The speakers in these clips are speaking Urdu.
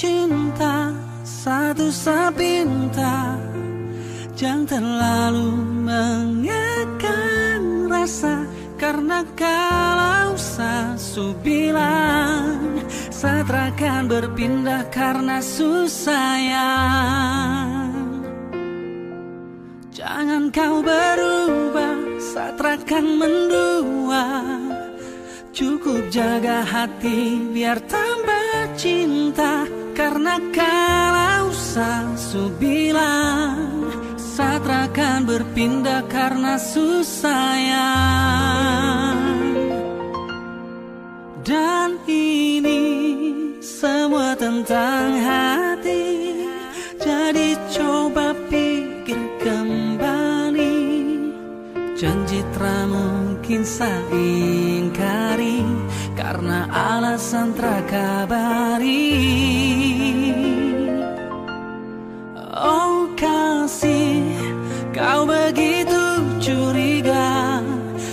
چنتا سادن لال را سو پیرا ساترا کان بر پا کارنا سو سایا چان بوا ساترا کان روا چوک جگہ ہاتھی نو سا سو بیلا ساترا کان برفن دارنا سو سایا جانتی چنج ران کن سا کاری سنتراکاری گ چوری گا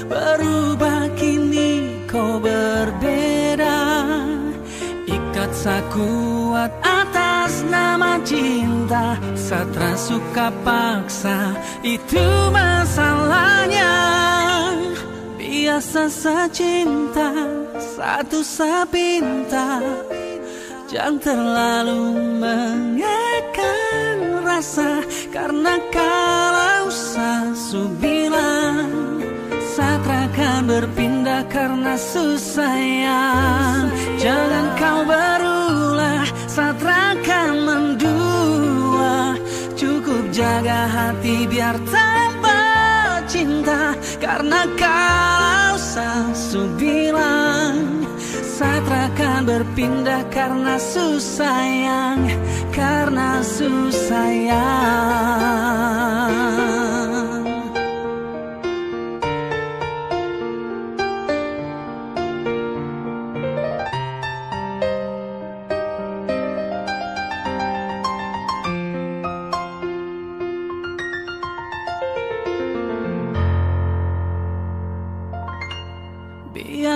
برو باکی نیبرا سا چترا پاک لیا سنتا سادو سنتا جنت لال مسا کر نکا برپنڈا کرنا سوسائیا جگہ روا ساترا کا ہاتھی بیار بچہ کرنا کا ساسویر ساترا کاندر پارنا سوسائ کرنا سوسائیا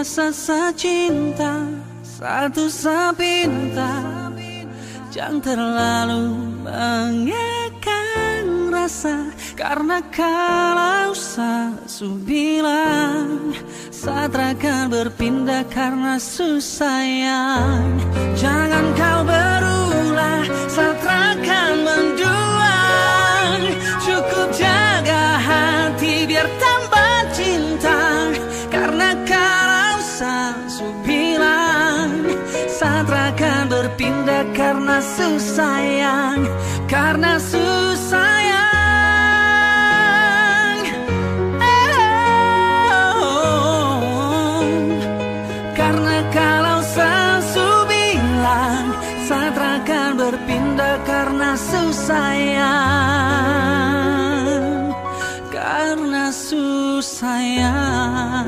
چنتر لال کارنا کھانا سا سویلا سادرا کادر پا کار سو سیا گا روا ساترا سر پا کارنا سوسائن کارنا سوسائیا کارنا کالو سا سوانا کبھر پا کارنا سوسیا کارنا سوسائیا